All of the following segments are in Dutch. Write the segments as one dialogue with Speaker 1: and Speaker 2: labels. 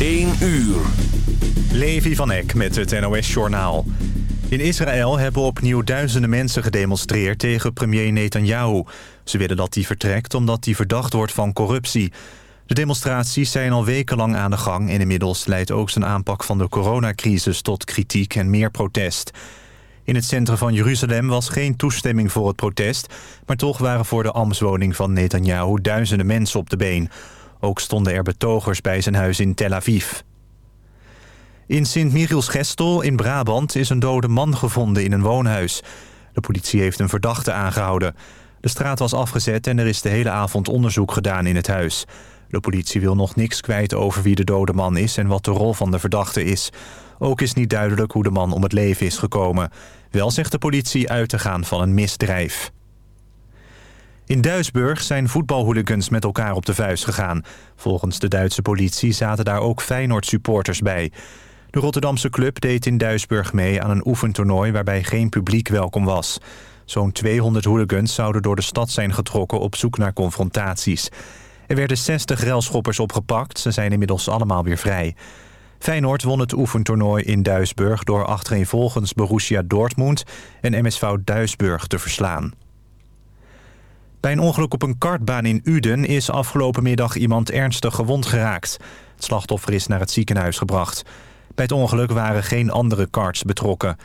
Speaker 1: 1 uur.
Speaker 2: Levi van Eck met het NOS-journaal. In Israël hebben opnieuw duizenden mensen gedemonstreerd tegen premier Netanyahu. Ze willen dat hij vertrekt omdat hij verdacht wordt van corruptie. De demonstraties zijn al wekenlang aan de gang... en inmiddels leidt ook zijn aanpak van de coronacrisis tot kritiek en meer protest. In het centrum van Jeruzalem was geen toestemming voor het protest... maar toch waren voor de ambtswoning van Netanyahu duizenden mensen op de been. Ook stonden er betogers bij zijn huis in Tel Aviv. In Sint-Michiels-Gestel in Brabant is een dode man gevonden in een woonhuis. De politie heeft een verdachte aangehouden. De straat was afgezet en er is de hele avond onderzoek gedaan in het huis. De politie wil nog niks kwijt over wie de dode man is en wat de rol van de verdachte is. Ook is niet duidelijk hoe de man om het leven is gekomen. Wel zegt de politie uit te gaan van een misdrijf. In Duisburg zijn voetbalhooligans met elkaar op de vuist gegaan. Volgens de Duitse politie zaten daar ook Feyenoord-supporters bij. De Rotterdamse club deed in Duisburg mee aan een oefentoernooi... waarbij geen publiek welkom was. Zo'n 200 hooligans zouden door de stad zijn getrokken op zoek naar confrontaties. Er werden 60 relschoppers opgepakt. Ze zijn inmiddels allemaal weer vrij. Feyenoord won het oefentoernooi in Duisburg... door achtereenvolgens Borussia Dortmund en MSV Duisburg te verslaan. Bij een ongeluk op een kartbaan in Uden is afgelopen middag iemand ernstig gewond geraakt. Het slachtoffer is naar het ziekenhuis gebracht. Bij het ongeluk waren geen andere karts betrokken.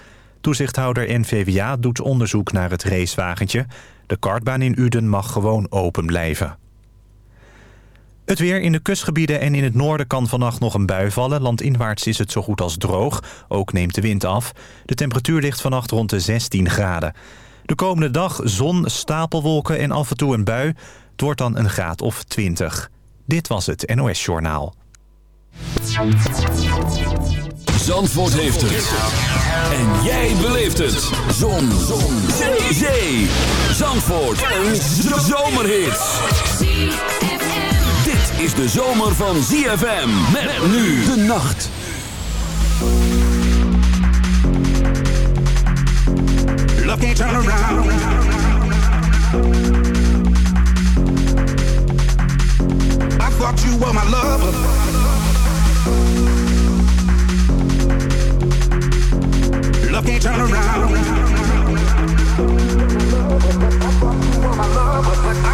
Speaker 2: Toezichthouder NVWA doet onderzoek naar het racewagentje. De kartbaan in Uden mag gewoon open blijven. Het weer in de kustgebieden en in het noorden kan vannacht nog een bui vallen. Landinwaarts is het zo goed als droog. Ook neemt de wind af. De temperatuur ligt vannacht rond de 16 graden. De komende dag zon, stapelwolken en af en toe een bui. Het wordt dan een graad of 20. Dit was het NOS Journaal.
Speaker 1: Zandvoort heeft het. En jij beleeft het. Zon. zon. Zee. Zee. Zandvoort. Een zomerhit. Dit is de zomer van ZFM. Met nu de nacht.
Speaker 3: Love can't turn around. I thought you were my lover. Love can't turn around. I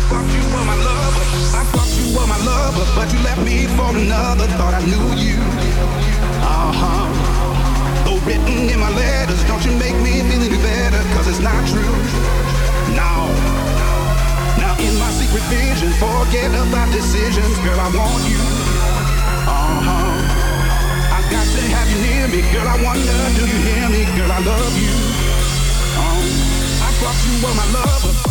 Speaker 3: thought you were my lover. I thought you were my lover, but you left me for another. Thought I knew you. Uh huh. Though written in my letters, don't you make me feel any better? Not true. No. Now in my secret vision, forget about decisions, girl. I want you. Uh huh. I got to have you near me, girl. I wonder, do you hear me, girl? I love you. Um, I thought you were my lover.